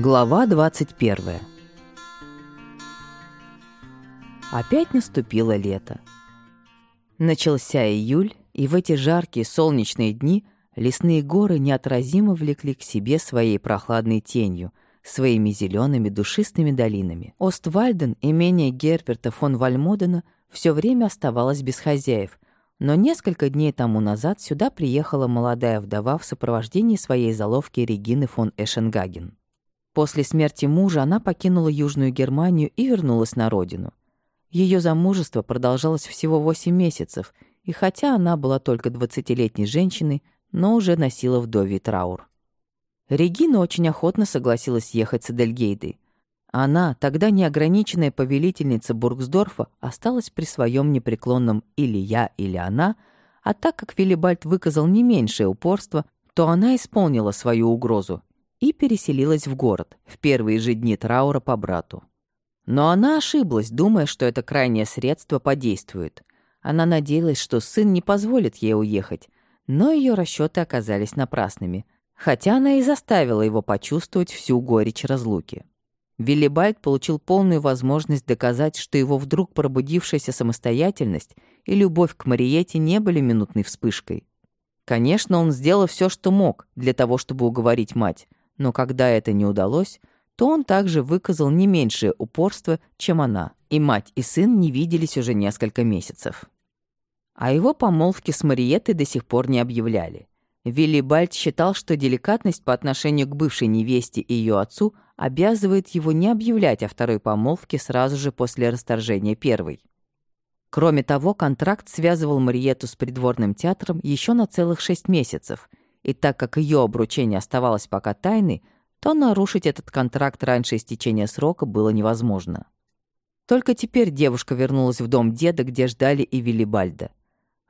Глава 21 Опять наступило лето. Начался июль, и в эти жаркие солнечные дни лесные горы неотразимо влекли к себе своей прохладной тенью, своими зелеными душистыми долинами. Оствальден, имение Герберта фон Вальмодена, все время оставалось без хозяев, но несколько дней тому назад сюда приехала молодая вдова в сопровождении своей заловки Регины фон Эшенгаген. После смерти мужа она покинула Южную Германию и вернулась на родину. Ее замужество продолжалось всего 8 месяцев, и хотя она была только 20-летней женщиной, но уже носила вдовий траур. Регина очень охотно согласилась ехать с Эдельгейдой. Она, тогда неограниченная повелительница Бургсдорфа, осталась при своем непреклонном «или я, или она», а так как Виллибальд выказал не меньшее упорство, то она исполнила свою угрозу и переселилась в город в первые же дни траура по брату. Но она ошиблась, думая, что это крайнее средство подействует. Она надеялась, что сын не позволит ей уехать, но ее расчеты оказались напрасными, хотя она и заставила его почувствовать всю горечь разлуки. Виллибальд получил полную возможность доказать, что его вдруг пробудившаяся самостоятельность и любовь к Мариете не были минутной вспышкой. Конечно, он сделал все, что мог для того, чтобы уговорить мать, но когда это не удалось, то он также выказал не меньшее упорство, чем она, и мать и сын не виделись уже несколько месяцев. А его помолвки с Мариеттой до сих пор не объявляли. Виллибальд считал, что деликатность по отношению к бывшей невесте и ее отцу обязывает его не объявлять о второй помолвке сразу же после расторжения первой. Кроме того, контракт связывал Мариетту с придворным театром еще на целых шесть месяцев, и так как ее обручение оставалось пока тайной, то нарушить этот контракт раньше истечения срока было невозможно. Только теперь девушка вернулась в дом деда, где ждали и Виллибальда.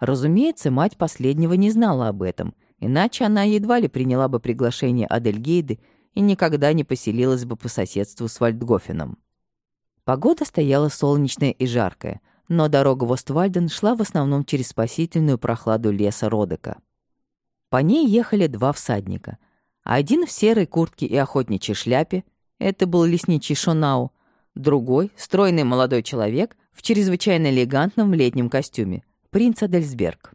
Разумеется, мать последнего не знала об этом, иначе она едва ли приняла бы приглашение Адельгейды и никогда не поселилась бы по соседству с Вальдгофеном. Погода стояла солнечная и жаркая, но дорога в Оствальден шла в основном через спасительную прохладу леса Родека. По ней ехали два всадника. Один в серой куртке и охотничьей шляпе, это был лесничий Шонау, другой — стройный молодой человек в чрезвычайно элегантном летнем костюме, принц Адельсберг.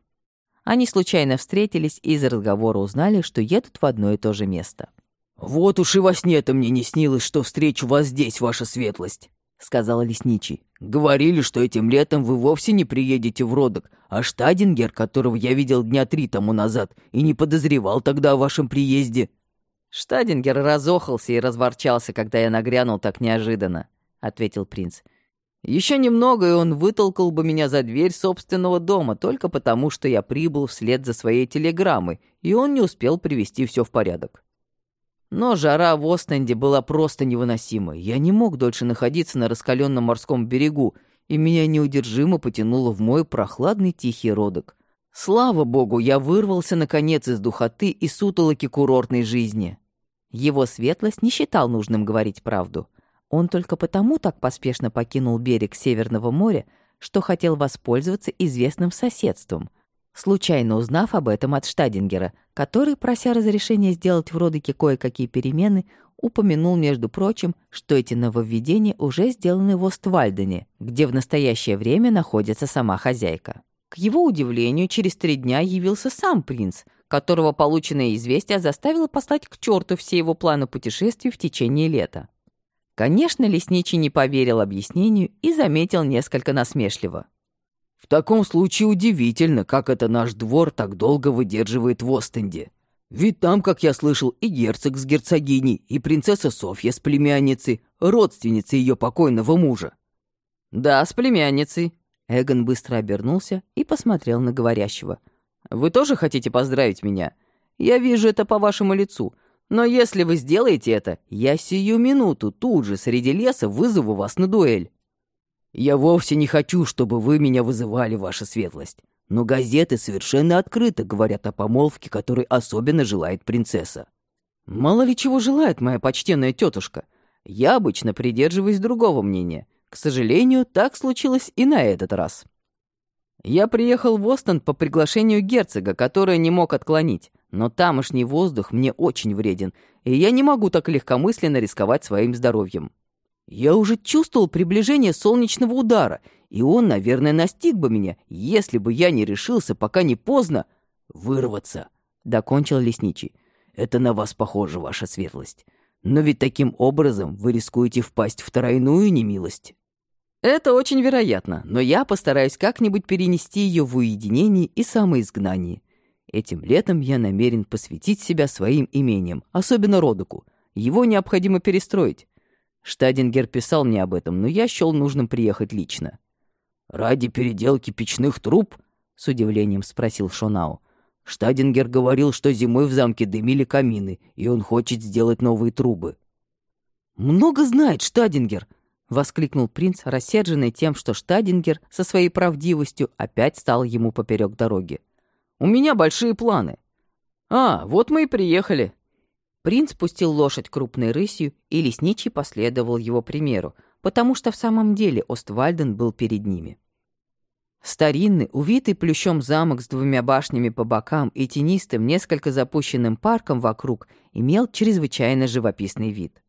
Они случайно встретились и из разговора узнали, что едут в одно и то же место. «Вот уж и во сне-то мне не снилось, что встречу вас здесь, ваша светлость», — сказал лесничий. «Говорили, что этим летом вы вовсе не приедете в Родок, а Штадингер, которого я видел дня три тому назад, и не подозревал тогда о вашем приезде». «Штадингер разохался и разворчался, когда я нагрянул так неожиданно», — ответил принц. Еще немного, и он вытолкал бы меня за дверь собственного дома, только потому, что я прибыл вслед за своей телеграммой, и он не успел привести все в порядок. Но жара в Остенде была просто невыносимой. Я не мог дольше находиться на раскаленном морском берегу, и меня неудержимо потянуло в мой прохладный тихий родок. Слава богу, я вырвался, наконец, из духоты и сутолоки курортной жизни. Его светлость не считал нужным говорить правду. Он только потому так поспешно покинул берег Северного моря, что хотел воспользоваться известным соседством, случайно узнав об этом от Штадингера, который, прося разрешения сделать в Родыке кое-какие перемены, упомянул, между прочим, что эти нововведения уже сделаны в Оствальдене, где в настоящее время находится сама хозяйка. К его удивлению, через три дня явился сам принц, которого полученное известие заставило послать к черту все его планы путешествий в течение лета. Конечно, лесничий не поверил объяснению и заметил несколько насмешливо. «В таком случае удивительно, как это наш двор так долго выдерживает в Остенде. Ведь там, как я слышал, и герцог с герцогиней, и принцесса Софья с племянницей, родственницей ее покойного мужа. Да, с племянницей. Эгон быстро обернулся и посмотрел на говорящего. Вы тоже хотите поздравить меня? Я вижу это по вашему лицу. Но если вы сделаете это, я сию минуту тут же среди леса вызову вас на дуэль. Я вовсе не хочу, чтобы вы меня вызывали, ваша светлость. Но газеты совершенно открыто говорят о помолвке, которой особенно желает принцесса. Мало ли чего желает моя почтенная тетушка. Я обычно придерживаюсь другого мнения. К сожалению, так случилось и на этот раз. Я приехал в Остон по приглашению герцога, которое не мог отклонить, Но тамошний воздух мне очень вреден, и я не могу так легкомысленно рисковать своим здоровьем. Я уже чувствовал приближение солнечного удара, и он, наверное, настиг бы меня, если бы я не решился, пока не поздно, вырваться, — докончил лесничий. Это на вас похоже, ваша светлость. Но ведь таким образом вы рискуете впасть в тройную немилость. Это очень вероятно, но я постараюсь как-нибудь перенести ее в уединение и самоизгнание. Этим летом я намерен посвятить себя своим имениям, особенно Родоку. Его необходимо перестроить. Штадингер писал мне об этом, но я счел нужным приехать лично. «Ради переделки печных труб?» — с удивлением спросил Шонау. Штадингер говорил, что зимой в замке дымили камины, и он хочет сделать новые трубы. «Много знает Штадингер!» — воскликнул принц, рассерженный тем, что Штадингер со своей правдивостью опять стал ему поперек дороги. «У меня большие планы». «А, вот мы и приехали». Принц пустил лошадь крупной рысью, и лесничий последовал его примеру, потому что в самом деле Оствальден был перед ними. Старинный, увитый плющом замок с двумя башнями по бокам и тенистым, несколько запущенным парком вокруг имел чрезвычайно живописный вид.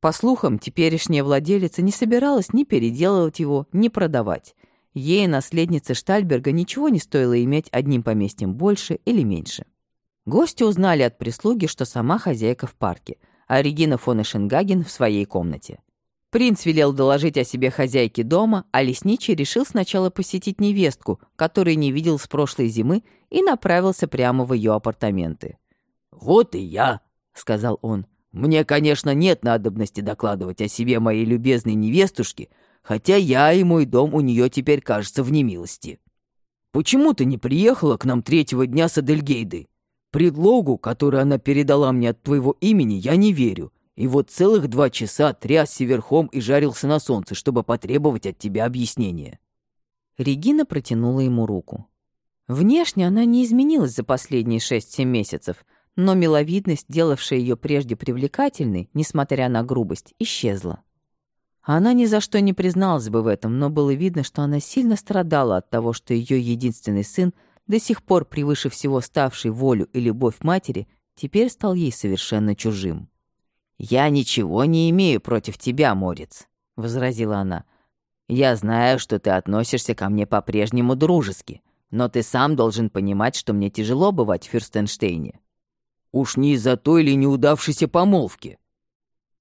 По слухам, теперешняя владелица не собиралась ни переделывать его, ни продавать. Ей, наследнице Штальберга, ничего не стоило иметь одним поместьем больше или меньше. Гости узнали от прислуги, что сама хозяйка в парке, а Регина фон Эшенгаген в своей комнате. Принц велел доложить о себе хозяйке дома, а лесничий решил сначала посетить невестку, которую не видел с прошлой зимы, и направился прямо в ее апартаменты. «Вот и я», — сказал он. Мне, конечно, нет надобности докладывать о себе моей любезной невестушке, хотя я и мой дом у нее теперь, кажется, в немилости. Почему ты не приехала к нам третьего дня с Адельгейды? Предлогу, который она передала мне от твоего имени, я не верю. И вот целых два часа трясся верхом и жарился на солнце, чтобы потребовать от тебя объяснения». Регина протянула ему руку. Внешне она не изменилась за последние шесть-семь месяцев, но миловидность, делавшая ее прежде привлекательной, несмотря на грубость, исчезла. Она ни за что не призналась бы в этом, но было видно, что она сильно страдала от того, что ее единственный сын, до сих пор превыше всего ставший волю и любовь матери, теперь стал ей совершенно чужим. «Я ничего не имею против тебя, Морец», — возразила она. «Я знаю, что ты относишься ко мне по-прежнему дружески, но ты сам должен понимать, что мне тяжело бывать в Фюрстенштейне. Уж не из-за той ли неудавшейся помолвки.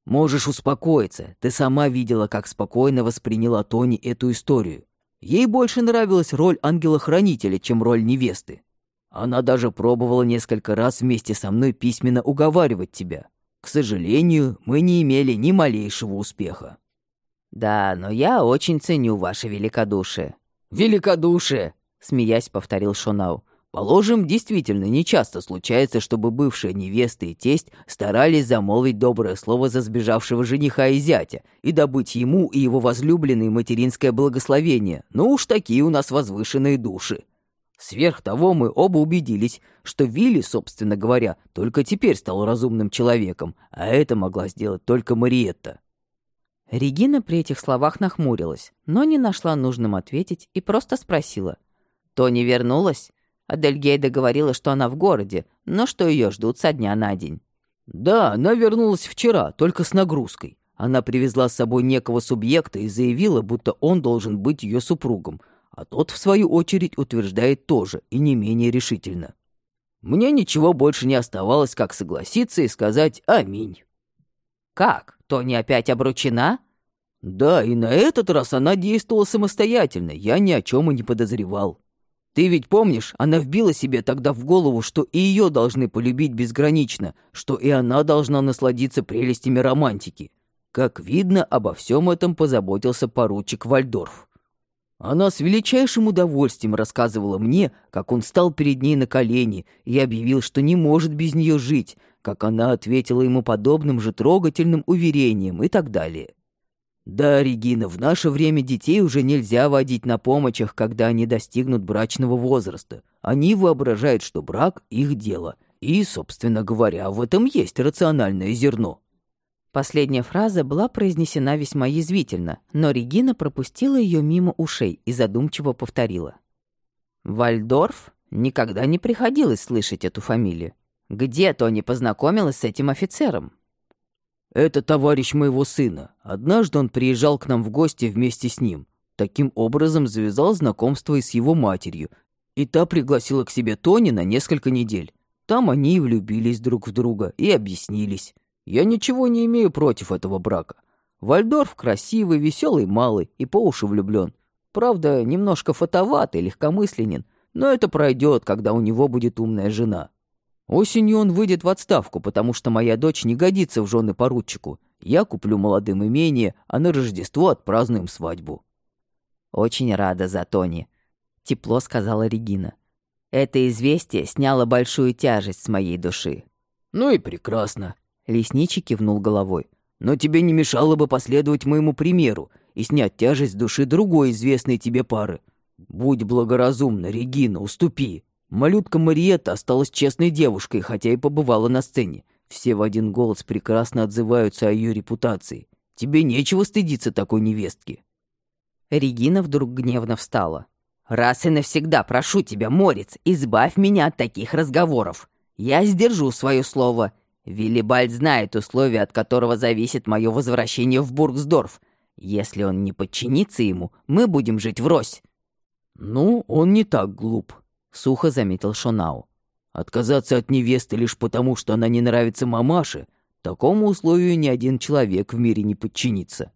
Можешь успокоиться, ты сама видела, как спокойно восприняла Тони эту историю. Ей больше нравилась роль ангела-хранителя, чем роль невесты. Она даже пробовала несколько раз вместе со мной письменно уговаривать тебя. К сожалению, мы не имели ни малейшего успеха. Да, но я очень ценю ваше великодушие. Великодушие, смеясь, повторил Шонау. Положим, действительно, нечасто случается, чтобы бывшая невеста и тесть старались замолвить доброе слово за сбежавшего жениха и зятя и добыть ему и его возлюбленной материнское благословение, но уж такие у нас возвышенные души. Сверх того мы оба убедились, что Вилли, собственно говоря, только теперь стал разумным человеком, а это могла сделать только Мариетта. Регина при этих словах нахмурилась, но не нашла нужным ответить и просто спросила. «Тони вернулась?» Адельгейда говорила, что она в городе, но что ее ждут со дня на день. «Да, она вернулась вчера, только с нагрузкой. Она привезла с собой некого субъекта и заявила, будто он должен быть ее супругом, а тот, в свою очередь, утверждает тоже, и не менее решительно. Мне ничего больше не оставалось, как согласиться и сказать «Аминь». «Как? Тони опять обручена?» «Да, и на этот раз она действовала самостоятельно, я ни о чем и не подозревал». Ты ведь помнишь, она вбила себе тогда в голову, что и ее должны полюбить безгранично, что и она должна насладиться прелестями романтики. Как видно, обо всем этом позаботился поручик Вальдорф. Она с величайшим удовольствием рассказывала мне, как он стал перед ней на колени и объявил, что не может без нее жить, как она ответила ему подобным же трогательным уверением и так далее. «Да, Регина, в наше время детей уже нельзя водить на помощях, когда они достигнут брачного возраста. Они воображают, что брак — их дело. И, собственно говоря, в этом есть рациональное зерно». Последняя фраза была произнесена весьма язвительно, но Регина пропустила ее мимо ушей и задумчиво повторила. «Вальдорф? Никогда не приходилось слышать эту фамилию. Где Тони познакомилась с этим офицером? Это товарищ моего сына. Однажды он приезжал к нам в гости вместе с ним. Таким образом завязал знакомство и с его матерью. И та пригласила к себе Тони на несколько недель. Там они и влюбились друг в друга и объяснились. Я ничего не имею против этого брака. Вальдорф красивый, веселый, малый и по уши влюблен. Правда, немножко фотоватый, легкомысленен, но это пройдет, когда у него будет умная жена. Осенью он выйдет в отставку, потому что моя дочь не годится в жены поручику. Я куплю молодым имение, а на Рождество отпразднуем свадьбу». «Очень рада за Тони», — тепло сказала Регина. «Это известие сняло большую тяжесть с моей души». «Ну и прекрасно», — Лесничий кивнул головой. «Но тебе не мешало бы последовать моему примеру и снять тяжесть с души другой известной тебе пары. Будь благоразумна, Регина, уступи. Малютка Мариетта осталась честной девушкой, хотя и побывала на сцене. Все в один голос прекрасно отзываются о ее репутации. Тебе нечего стыдиться такой невестки». Регина вдруг гневно встала. «Раз и навсегда прошу тебя, Морец, избавь меня от таких разговоров. Я сдержу свое слово. Виллибальд знает условия, от которого зависит мое возвращение в Бургсдорф. Если он не подчинится ему, мы будем жить врозь». «Ну, он не так глуп», — сухо заметил Шонау. «Отказаться от невесты лишь потому, что она не нравится мамаше, такому условию ни один человек в мире не подчинится».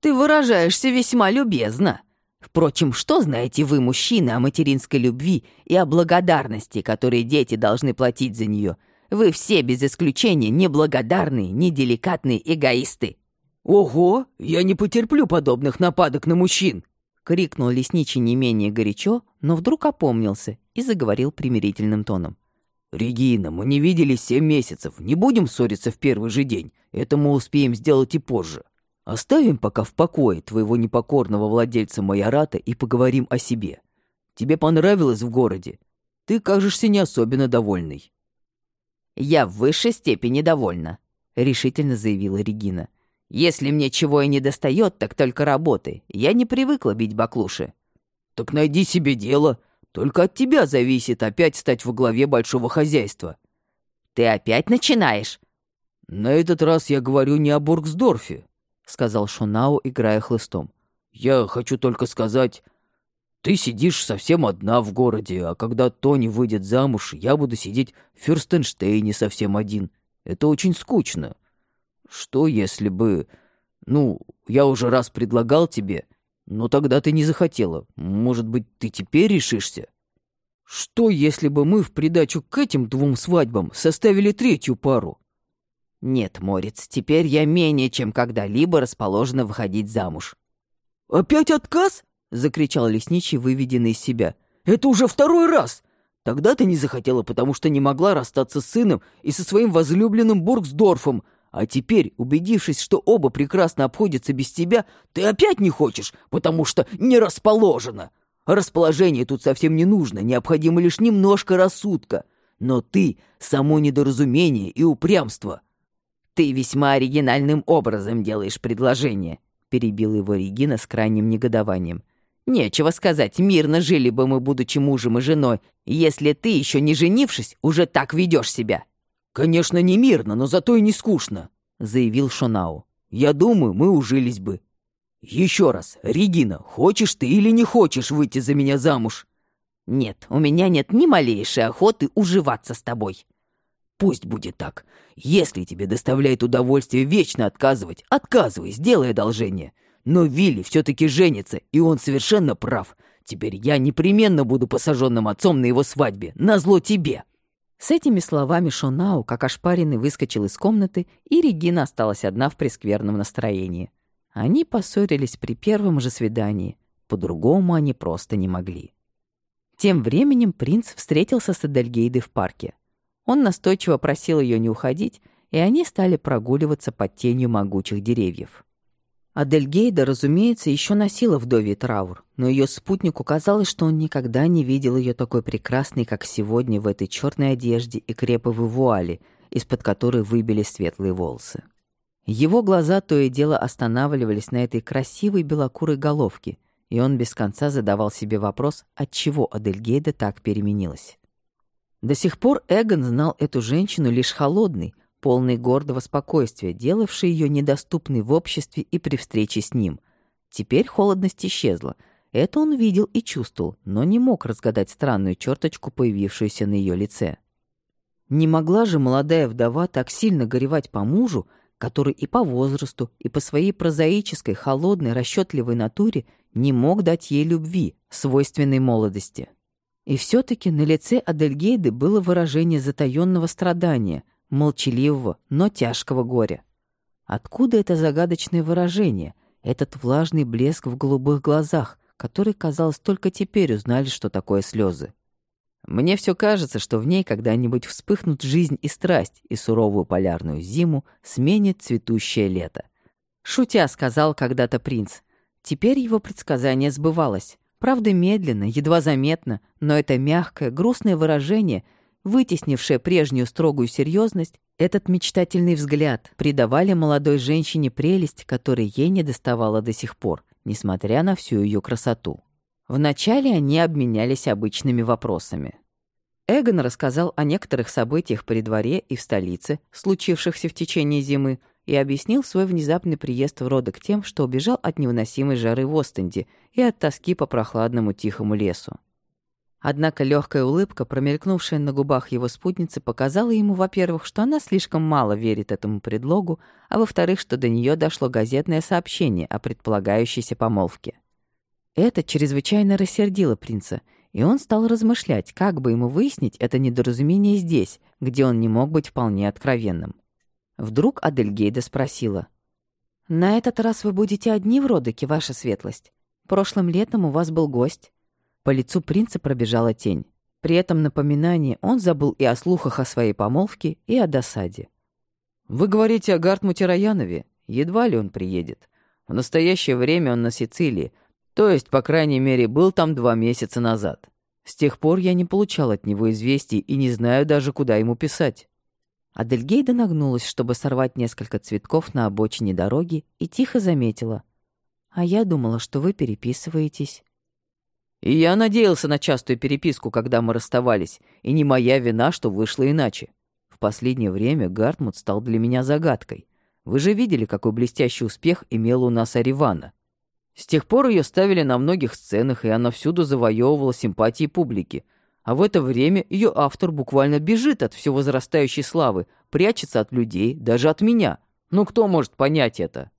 «Ты выражаешься весьма любезно. Впрочем, что знаете вы, мужчины, о материнской любви и о благодарности, которые дети должны платить за нее? Вы все, без исключения, неблагодарные, неделикатные эгоисты». «Ого, я не потерплю подобных нападок на мужчин!» — крикнул лесничий не менее горячо, но вдруг опомнился и заговорил примирительным тоном. «Регина, мы не виделись семь месяцев. Не будем ссориться в первый же день. Это мы успеем сделать и позже. Оставим пока в покое твоего непокорного владельца Майората и поговорим о себе. Тебе понравилось в городе? Ты кажешься не особенно довольной». «Я в высшей степени довольна», — решительно заявила Регина. Если мне чего и не достает, так только работы. Я не привыкла бить баклуши». «Так найди себе дело. Только от тебя зависит опять стать во главе большого хозяйства». «Ты опять начинаешь?» «На этот раз я говорю не о Бургсдорфе», — сказал Шонау, играя хлыстом. «Я хочу только сказать, ты сидишь совсем одна в городе, а когда Тони выйдет замуж, я буду сидеть в Фюрстенштейне совсем один. Это очень скучно. Что если бы... Ну, я уже раз предлагал тебе, но тогда ты не захотела. Может быть, ты теперь решишься? Что, если бы мы в придачу к этим двум свадьбам составили третью пару? Нет, Морец, теперь я менее чем когда-либо расположена выходить замуж. Опять отказ? Закричал лесничий, выведенный из себя. Это уже второй раз! Тогда ты не захотела, потому что не могла расстаться с сыном и со своим возлюбленным Бургсдорфом, а теперь, убедившись, что оба прекрасно обходятся без тебя, ты опять не хочешь, потому что не расположено. Расположение тут совсем не нужно, необходимо лишь немножко рассудка. Но ты — само недоразумение и упрямство. Ты весьма оригинальным образом делаешь предложение, — перебил его Регина с крайним негодованием. Нечего сказать, мирно жили бы мы, будучи мужем и женой, если ты, еще не женившись, уже так ведешь себя. «Конечно, не мирно, но зато и не скучно», — заявил Шонау. «Я думаю, мы ужились бы». «Еще раз, Регина, хочешь ты или не хочешь выйти за меня замуж?» «Нет, у меня нет ни малейшей охоты уживаться с тобой». «Пусть будет так. Если тебе доставляет удовольствие вечно отказывать, отказывай, сделай одолжение. Но Вилли все-таки женится, и он совершенно прав. Теперь я непременно буду посаженным отцом на его свадьбе, назло тебе». С этими словами Шонау, как ошпаренный, выскочил из комнаты, и Регина осталась одна в прескверном настроении. Они поссорились при первом же свидании. По-другому они просто не могли. Тем временем принц встретился с Эдельгейдой в парке. Он настойчиво просил ее не уходить, и они стали прогуливаться под тенью могучих деревьев. Адельгейда, разумеется, еще носила вдовий траур, но ее спутнику казалось, что он никогда не видел ее такой прекрасной, как сегодня, в этой черной одежде и креповой вуале, из-под которой выбили светлые волосы. Его глаза то и дело останавливались на этой красивой белокурой головке, и он без конца задавал себе вопрос, отчего Адельгейда так переменилась. До сих пор Эгон знал эту женщину лишь холодной, полной гордого спокойствия, делавшей ее недоступной в обществе и при встрече с ним. Теперь холодность исчезла. Это он видел и чувствовал, но не мог разгадать странную черточку, появившуюся на ее лице. Не могла же молодая вдова так сильно горевать по мужу, который и по возрасту, и по своей прозаической, холодной, расчетливой натуре не мог дать ей любви, свойственной молодости. И все таки на лице Адельгейды было выражение затаённого страдания, молчаливого, но тяжкого горя. Откуда это загадочное выражение, этот влажный блеск в голубых глазах, которые, казалось, только теперь узнали, что такое слезы? Мне все кажется, что в ней когда-нибудь вспыхнут жизнь и страсть, и суровую полярную зиму сменит цветущее лето. Шутя сказал когда-то принц. Теперь его предсказание сбывалось. Правда, медленно, едва заметно, но это мягкое, грустное выражение, вытеснившее прежнюю строгую серьезность, этот мечтательный взгляд придавали молодой женщине прелесть, которой ей не доставало до сих пор, несмотря на всю ее красоту. Вначале они обменялись обычными вопросами. Эгон рассказал о некоторых событиях при дворе и в столице, случившихся в течение зимы, и объяснил свой внезапный приезд в Родок тем, что убежал от невыносимой жары в Остенде и от тоски по прохладному тихому лесу. Однако легкая улыбка, промелькнувшая на губах его спутницы, показала ему, во-первых, что она слишком мало верит этому предлогу, а во-вторых, что до нее дошло газетное сообщение о предполагающейся помолвке. Это чрезвычайно рассердило принца, и он стал размышлять, как бы ему выяснить это недоразумение здесь, где он не мог быть вполне откровенным. Вдруг Адельгейда спросила. «На этот раз вы будете одни в Родоке, ваша светлость? Прошлым летом у вас был гость». По лицу принца пробежала тень. При этом напоминании он забыл и о слухах о своей помолвке, и о досаде. «Вы говорите о Гартмуте Раянове? Едва ли он приедет. В настоящее время он на Сицилии, то есть, по крайней мере, был там два месяца назад. С тех пор я не получал от него известий и не знаю даже, куда ему писать». Адельгейда нагнулась, чтобы сорвать несколько цветков на обочине дороги, и тихо заметила. «А я думала, что вы переписываетесь». «И я надеялся на частую переписку, когда мы расставались, и не моя вина, что вышло иначе. В последнее время Гартмут стал для меня загадкой. Вы же видели, какой блестящий успех имела у нас Аривана. С тех пор ее ставили на многих сценах, и она всюду завоевывала симпатии публики, а в это время ее автор буквально бежит от все возрастающей славы, прячется от людей, даже от меня. Ну кто может понять это?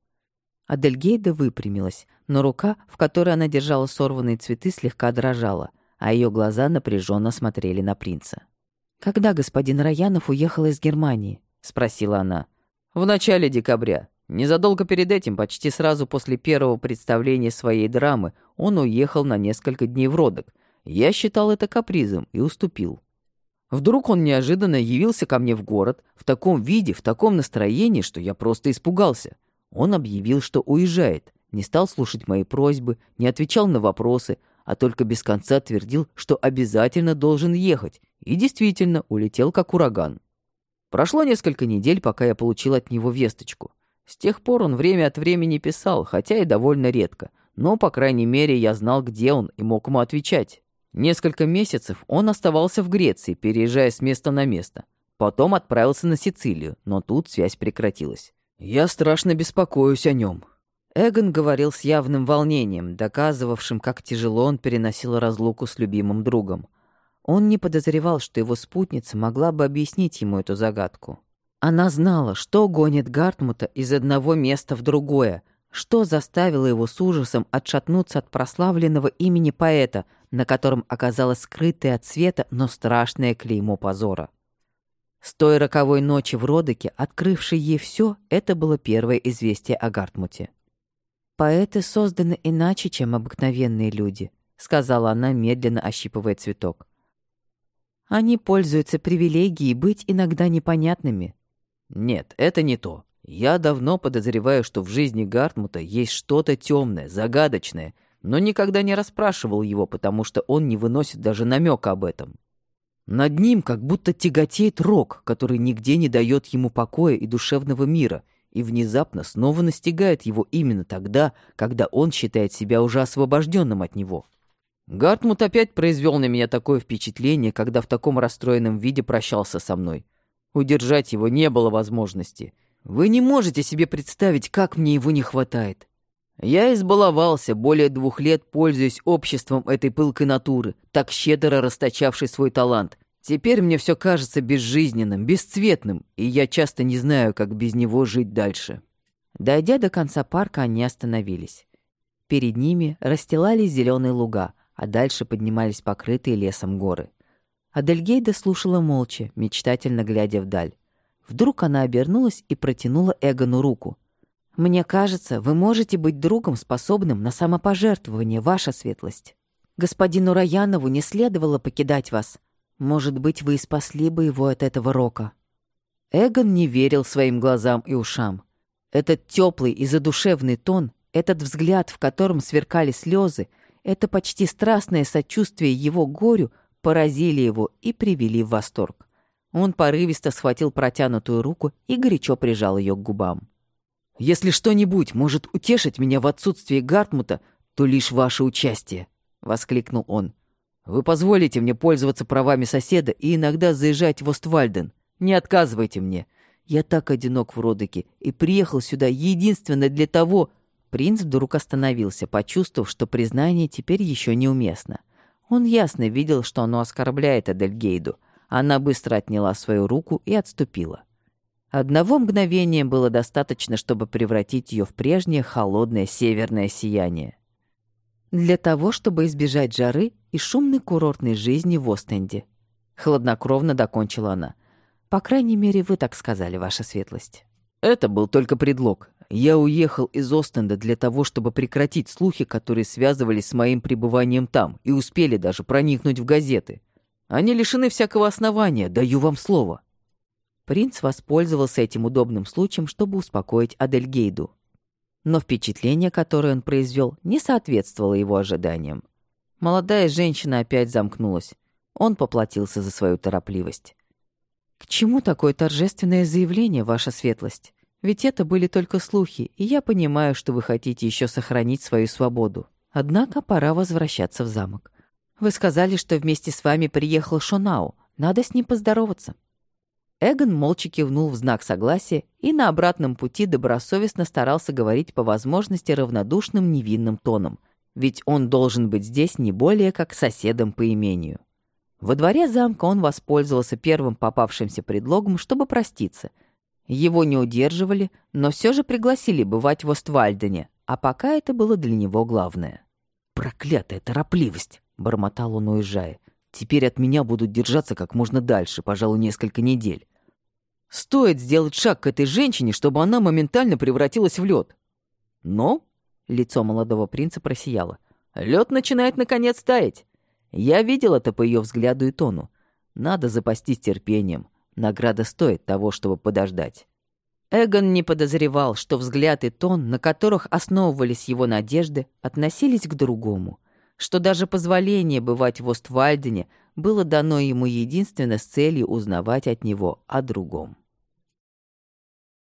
Адельгейда выпрямилась, но рука, в которой она держала сорванные цветы, слегка дрожала, а ее глаза напряженно смотрели на принца. «Когда господин Раянов уехал из Германии?» — спросила она. «В начале декабря. Незадолго перед этим, почти сразу после первого представления своей драмы, он уехал на несколько дней в Родок — я считал это капризом и уступил. Вдруг он неожиданно явился ко мне в город в таком виде, в таком настроении, что я просто испугался. Он объявил, что уезжает, не стал слушать мои просьбы, не отвечал на вопросы, а только без конца твердил, что обязательно должен ехать, и действительно улетел как ураган. Прошло несколько недель, пока я получил от него весточку. С тех пор он время от времени писал, хотя и довольно редко, но, по крайней мере, я знал, где он и мог ему отвечать. Несколько месяцев он оставался в Греции, переезжая с места на место. Потом отправился на Сицилию, но тут связь прекратилась. Я страшно беспокоюсь о нем. Эгон говорил с явным волнением, доказывавшим, как тяжело он переносил разлуку с любимым другом. Он не подозревал, что его спутница могла бы объяснить ему эту загадку. Она знала, что гонит Гартмута из одного места в другое, что заставило его с ужасом отшатнуться от прославленного имени поэта, на котором оказалось скрытое от света, но страшное клеймо позора. С той роковой ночи в Родоке, открывшей ей все, это было первое известие о Гартмуте. «Поэты созданы иначе, чем обыкновенные люди», — сказала она, медленно ощипывая цветок. «Они пользуются привилегией быть иногда непонятными». «Нет, это не то. Я давно подозреваю, что в жизни Гартмута есть что-то темное, загадочное, но никогда не расспрашивал его, потому что он не выносит даже намека об этом. Над ним как будто тяготеет рок, который нигде не дает ему покоя и душевного мира, и внезапно снова настигает его именно тогда, когда он считает себя уже освобожденным от него. Гартмут опять произвел на меня такое впечатление, когда в таком расстроенном виде прощался со мной. Удержать его не было возможности. Вы не можете себе представить, как мне его не хватает. Я избаловался, более двух лет пользуясь обществом этой пылкой натуры, так щедро расточавшей свой талант. Теперь мне все кажется безжизненным, бесцветным, и я часто не знаю, как без него жить дальше. Дойдя до конца парка, они остановились. Перед ними расстилались зеленые луга, а дальше поднимались покрытые лесом горы. Адельгейда слушала молча, мечтательно глядя вдаль. Вдруг она обернулась и протянула Эгону руку. «Мне кажется, вы можете быть другом, способным на самопожертвование, ваша светлость. Господину Раянову не следовало покидать вас. Может быть, вы и спасли бы его от этого рока». Эгон не верил своим глазам и ушам. Этот теплый и задушевный тон, этот взгляд, в котором сверкали слезы, это почти страстное сочувствие его горю поразили его и привели в восторг. Он порывисто схватил протянутую руку и горячо прижал ее к губам. «Если что-нибудь может утешить меня в отсутствии Гартмута, то лишь ваше участие», — воскликнул он. «Вы позволите мне пользоваться правами соседа и иногда заезжать в Оствальден. Не отказывайте мне. Я так одинок в Родоке и приехал сюда единственно для того...» Принц вдруг остановился, почувствовав, что признание теперь еще неуместно. Он ясно видел, что оно оскорбляет Адельгейду. Она быстро отняла свою руку и отступила. Одного мгновения было достаточно, чтобы превратить ее в прежнее холодное северное сияние. Для того, чтобы избежать жары и шумной курортной жизни в Остенде. Хладнокровно докончила она. По крайней мере, вы так сказали, ваша светлость. Это был только предлог. Я уехал из Остенда для того, чтобы прекратить слухи, которые связывались с моим пребыванием там и успели даже проникнуть в газеты. Они лишены всякого основания, даю вам слово». Принц воспользовался этим удобным случаем, чтобы успокоить Адельгейду. Но впечатление, которое он произвел, не соответствовало его ожиданиям. Молодая женщина опять замкнулась. Он поплатился за свою торопливость. «К чему такое торжественное заявление, ваша светлость? Ведь это были только слухи, и я понимаю, что вы хотите еще сохранить свою свободу. Однако пора возвращаться в замок. Вы сказали, что вместе с вами приехал Шонау. Надо с ним поздороваться». Эгон молча кивнул в знак согласия и на обратном пути добросовестно старался говорить по возможности равнодушным невинным тоном, ведь он должен быть здесь не более как соседом по имению. Во дворе замка он воспользовался первым попавшимся предлогом, чтобы проститься. Его не удерживали, но все же пригласили бывать в Оствальдене, а пока это было для него главное. «Проклятая торопливость!» — бормотал он, уезжая. «Теперь от меня будут держаться как можно дальше, пожалуй, несколько недель. Стоит сделать шаг к этой женщине, чтобы она моментально превратилась в лед. Но лицо молодого принца просияло. Лед начинает наконец таять. Я видел это по ее взгляду и тону. Надо запастись терпением. Награда стоит того, чтобы подождать. Эгон не подозревал, что взгляд и тон, на которых основывались его надежды, относились к другому что даже позволение бывать в Оствальдене было дано ему единственно с целью узнавать от него о другом.